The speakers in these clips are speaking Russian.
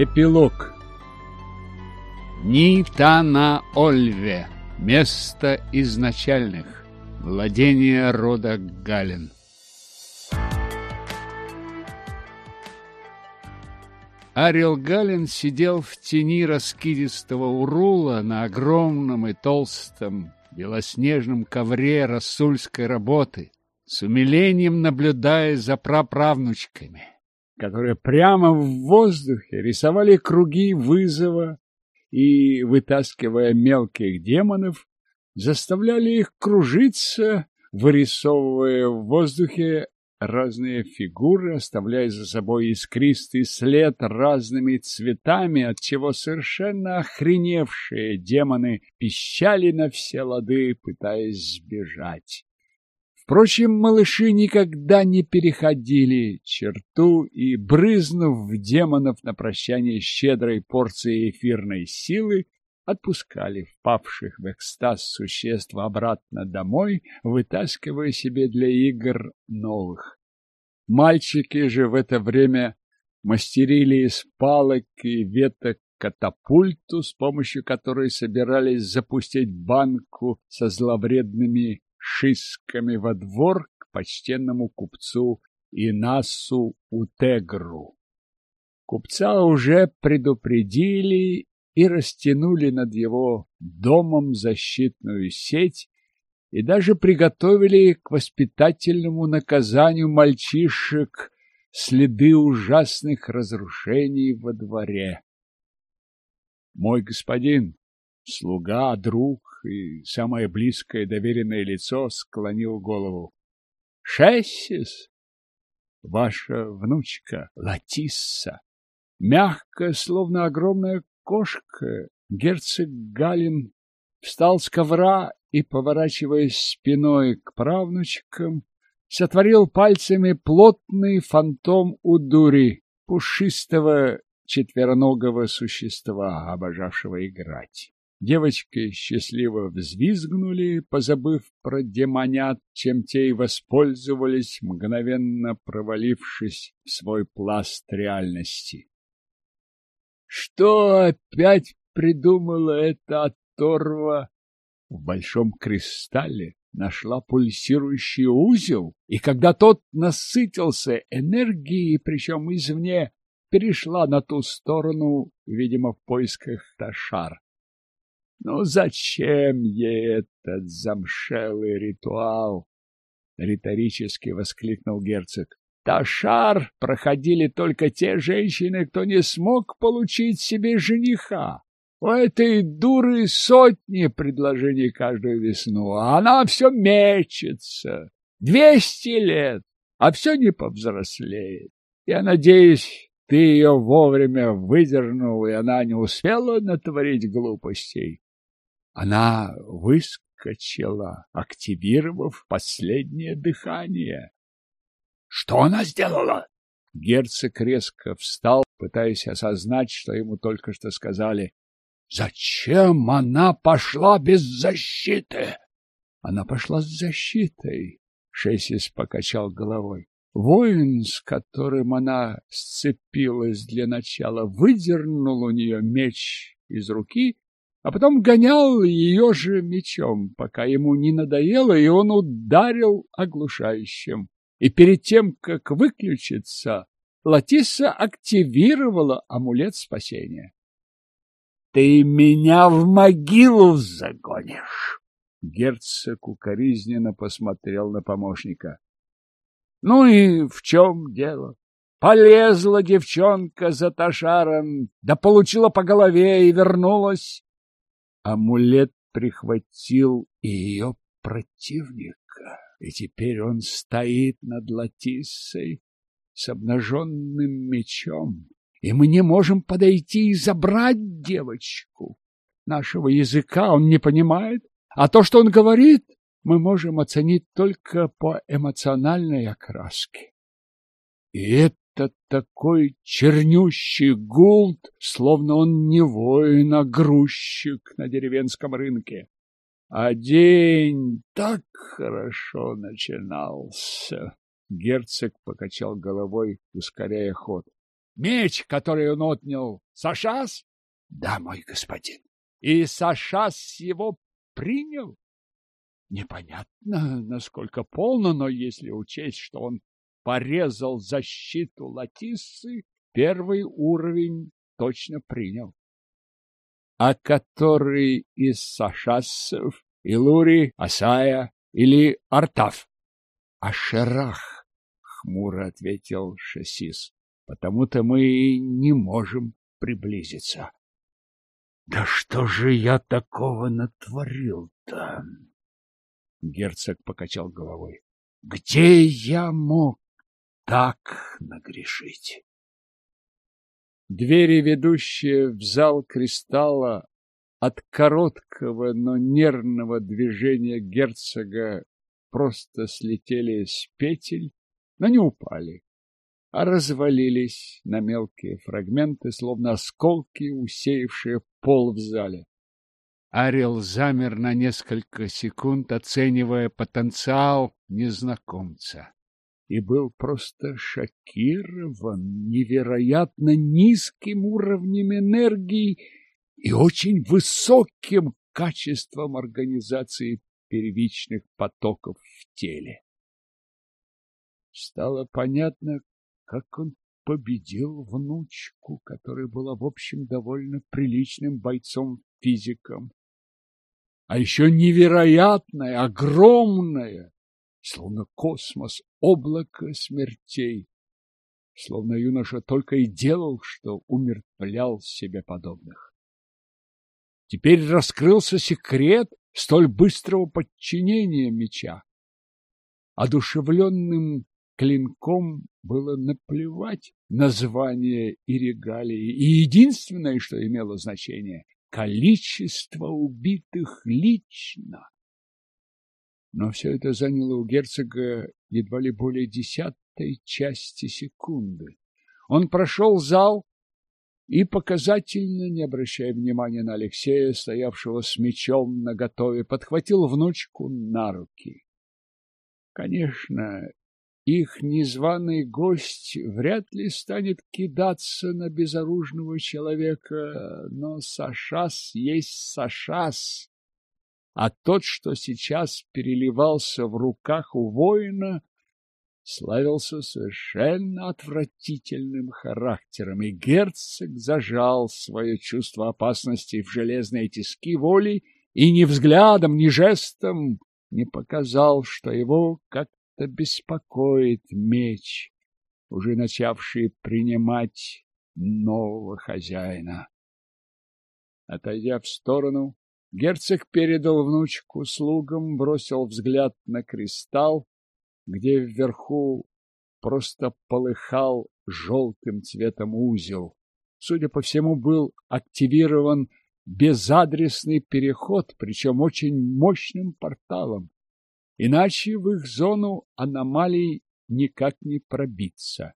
Эпилог Нита на Ольве. Место изначальных. Владение рода Галин. Арил Галин сидел в тени раскидистого урула на огромном и толстом белоснежном ковре рассульской работы, с умилением наблюдая за праправнучками, которые прямо в воздухе рисовали круги вызова и, вытаскивая мелких демонов, заставляли их кружиться, вырисовывая в воздухе разные фигуры, оставляя за собой искристый след разными цветами, от чего совершенно охреневшие демоны пищали на все лады, пытаясь сбежать. Впрочем, малыши никогда не переходили черту и, брызнув в демонов на прощание щедрой порцией эфирной силы, отпускали впавших в экстаз существ обратно домой, вытаскивая себе для игр новых. Мальчики же в это время мастерили из палок и веток катапульту, с помощью которой собирались запустить банку со зловредными шишками во двор к почтенному купцу Инасу Утегру. Купца уже предупредили и растянули над его домом защитную сеть и даже приготовили к воспитательному наказанию мальчишек следы ужасных разрушений во дворе. Мой господин, слуга, друг и самое близкое доверенное лицо склонил голову. Шессис, ваша внучка Латисса, мягко, словно огромная кошка, герцог Галин встал с ковра и, поворачиваясь спиной к правнучкам, сотворил пальцами плотный фантом у дури, пушистого четвероногого существа, обожавшего играть. Девочки счастливо взвизгнули, позабыв про демонят, чем те и воспользовались, мгновенно провалившись в свой пласт реальности. Что опять придумала эта оторва? В большом кристалле нашла пульсирующий узел, и когда тот насытился энергией, причем извне, перешла на ту сторону, видимо, в поисках Ташар. Но зачем ей этот замшелый ритуал? Риторически воскликнул герцог. Ташар проходили только те женщины, кто не смог получить себе жениха. У этой дуры сотни предложений каждую весну, а она все мечется. Двести лет, а все не повзрослеет. Я надеюсь, ты ее вовремя выдернул, и она не успела натворить глупостей. Она выскочила, активировав последнее дыхание. Что она сделала? Герцог резко встал, пытаясь осознать, что ему только что сказали. Зачем она пошла без защиты? Она пошла с защитой. Шесис покачал головой. Воин, с которым она сцепилась для начала, выдернул у нее меч из руки, а потом гонял ее же мечом, пока ему не надоело, и он ударил оглушающим. И перед тем, как выключиться, Латиса активировала амулет спасения. Ты меня в могилу загонишь. Герцог укоризненно посмотрел на помощника. Ну и в чем дело? Полезла девчонка за Ташаром, да получила по голове и вернулась. Амулет прихватил ее противника, и теперь он стоит над Латиссой с обнаженным мечом и мы не можем подойти и забрать девочку. Нашего языка он не понимает, а то, что он говорит, мы можем оценить только по эмоциональной окраске. И это такой чернющий гулт, словно он не воин, а грузчик на деревенском рынке. А день так хорошо начинался. Герцог покачал головой, ускоряя ход. Меч, который он отнял, Сашас? Да, мой господин. И Сашас его принял? Непонятно, насколько полно, но если учесть, что он порезал защиту Латиссы, первый уровень точно принял. А который из Сашасов, Илури, Асая или Артав? Ашерах, хмуро ответил Шасис. Потому-то мы не можем приблизиться. Да что же я такого натворил-то? Герцог покачал головой. Где я мог так нагрешить? Двери, ведущие в зал кристалла, от короткого, но нервного движения герцога просто слетели с петель, но не упали, а развалились на мелкие фрагменты, словно осколки, усеявшие пол в зале. Арил замер на несколько секунд, оценивая потенциал незнакомца, и был просто шокирован невероятно низким уровнем энергии и очень высоким качеством организации первичных потоков в теле. Стало понятно, как он победил внучку, которая была, в общем, довольно приличным бойцом-физиком. А еще невероятное, огромное, словно космос, облако смертей. Словно юноша только и делал, что умертвлял себе подобных. Теперь раскрылся секрет столь быстрого подчинения меча. Одушевленным клинком было наплевать на звание и регалии, и единственное, что имело значение — количество убитых лично. Но все это заняло у герцога едва ли более десятой части секунды. Он прошел зал и, показательно, не обращая внимания на Алексея, стоявшего с мечом наготове, подхватил внучку на руки. Конечно, их незваный гость вряд ли станет кидаться на безоружного человека, но Сашас есть Сашас, а тот, что сейчас переливался в руках у воина, славился совершенно отвратительным характером, и герцог зажал свое чувство опасности в железные тиски воли и ни взглядом, ни жестом не показал, что его как это беспокоит меч, уже начавший принимать нового хозяина. Отойдя в сторону, герцог передал внучку слугам, бросил взгляд на кристалл, где вверху просто полыхал желтым цветом узел. Судя по всему, был активирован безадресный переход, причем очень мощным порталом. Иначе в их зону аномалий никак не пробиться.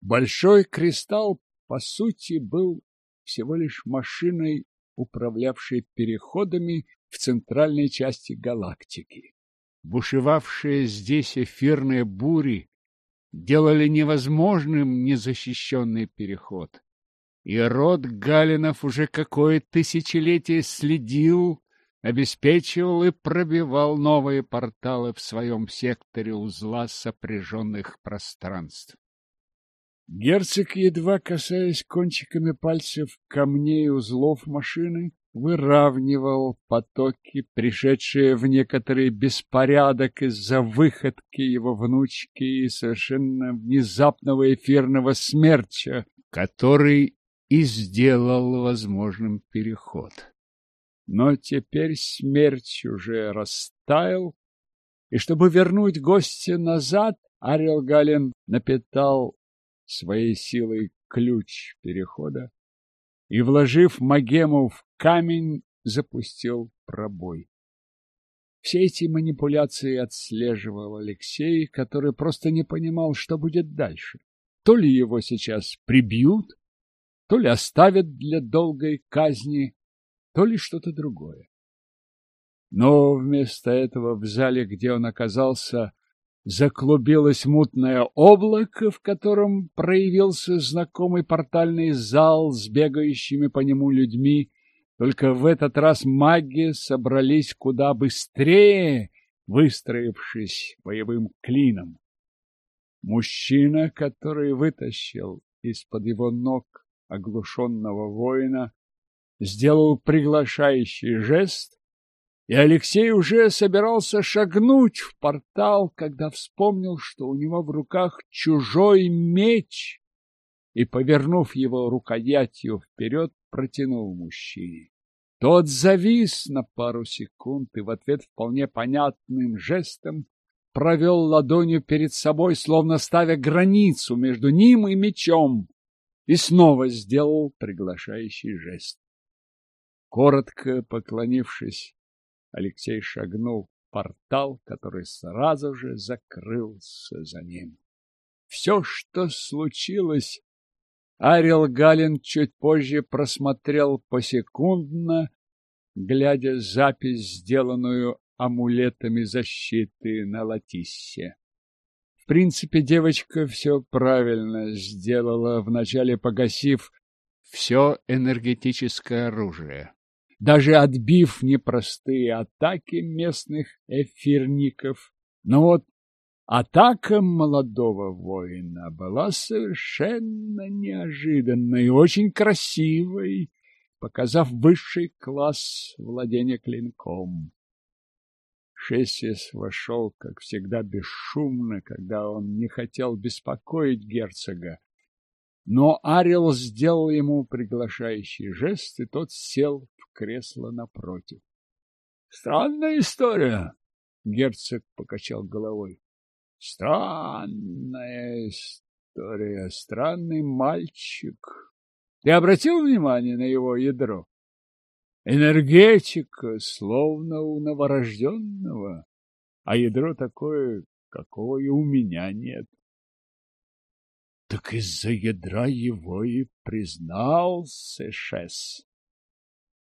Большой кристалл, по сути, был всего лишь машиной, управлявшей переходами в центральной части галактики. Бушевавшие здесь эфирные бури делали невозможным незащищенный переход. И род Галинов уже какое тысячелетие следил обеспечивал и пробивал новые порталы в своем секторе узла сопряженных пространств. Герцог, едва касаясь кончиками пальцев камней узлов машины, выравнивал потоки, пришедшие в некоторый беспорядок из-за выходки его внучки и совершенно внезапного эфирного смерча, который и сделал возможным переход. Но теперь смерть уже растаял, и чтобы вернуть гостя назад, Арил Галин напитал своей силой ключ перехода и, вложив магему в камень, запустил пробой. Все эти манипуляции отслеживал Алексей, который просто не понимал, что будет дальше. То ли его сейчас прибьют, то ли оставят для долгой казни, то ли что-то другое. Но вместо этого в зале, где он оказался, заклубилось мутное облако, в котором проявился знакомый портальный зал с бегающими по нему людьми. Только в этот раз маги собрались куда быстрее, выстроившись боевым клином. Мужчина, который вытащил из-под его ног оглушенного воина, сделал приглашающий жест, и Алексей уже собирался шагнуть в портал, когда вспомнил, что у него в руках чужой меч, и, повернув его рукоятью вперед, протянул мужчине. Тот завис на пару секунд и в ответ вполне понятным жестом провел ладонью перед собой, словно ставя границу между ним и мечом, и снова сделал приглашающий жест. Коротко поклонившись, Алексей шагнул в портал, который сразу же закрылся за ним. Все, что случилось, Арил Галин чуть позже просмотрел посекундно, глядя запись, сделанную амулетами защиты на Латиссе. В принципе, девочка все правильно сделала, вначале погасив все энергетическое оружие даже отбив непростые атаки местных эфирников. Но вот атака молодого воина была совершенно неожиданной и очень красивой, показав высший класс владения клинком. Шессис вошел, как всегда, бесшумно, когда он не хотел беспокоить герцога. Но Арил сделал ему приглашающий жест, и тот сел кресло напротив. Странная история, герцог покачал головой. Странная история, странный мальчик. Ты обратил внимание на его ядро? Энергетика, словно у новорожденного, а ядро такое, какого и у меня нет. Так из-за ядра его и признал Сэшес.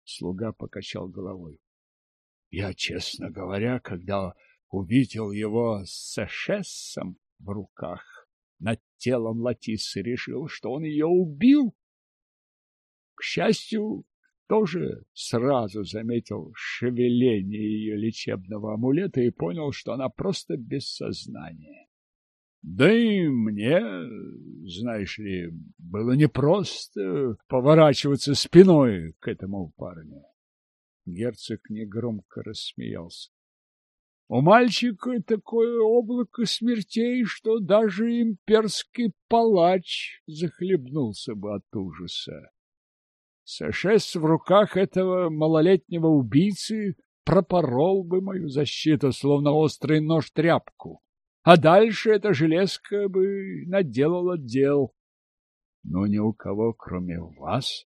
Слуга покачал головой. Я, честно говоря, когда увидел его с эшессом в руках над телом Латисы, решил, что он ее убил. К счастью, тоже сразу заметил шевеление ее лечебного амулета и понял, что она просто без сознания. Да и мне, знаешь ли, было непросто поворачиваться спиной к этому парню. Герцог негромко рассмеялся. У мальчика такое облако смертей, что даже имперский палач захлебнулся бы от ужаса. Сошес в руках этого малолетнего убийцы пропорол бы мою защиту, словно острый нож тряпку а дальше эта железка бы наделала дел. Но ни у кого, кроме вас,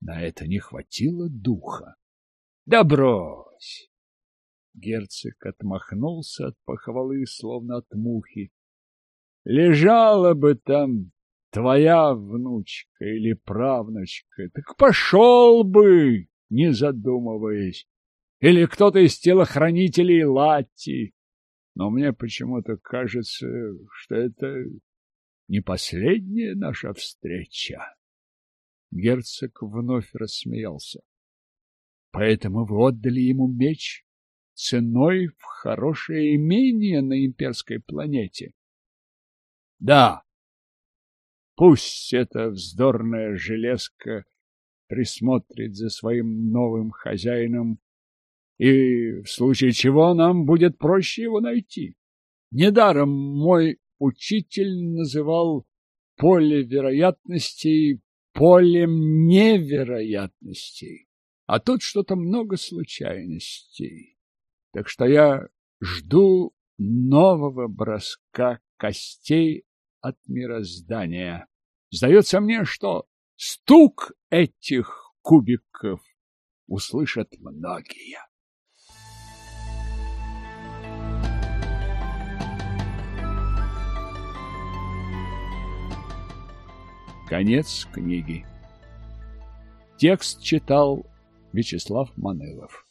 на это не хватило духа. Да брось! Герцог отмахнулся от похвалы, словно от мухи. Лежала бы там твоя внучка или правнучка, так пошел бы, не задумываясь. Или кто-то из телохранителей Лати но мне почему-то кажется, что это не последняя наша встреча. Герцог вновь рассмеялся. Поэтому вы отдали ему меч ценой в хорошее имение на имперской планете. Да, пусть эта вздорная железка присмотрит за своим новым хозяином и в случае чего нам будет проще его найти. Недаром мой учитель называл поле вероятностей полем невероятностей, а тут что-то много случайностей. Так что я жду нового броска костей от мироздания. Сдается мне, что стук этих кубиков услышат многие. Конец книги. Текст читал Вячеслав Манылов.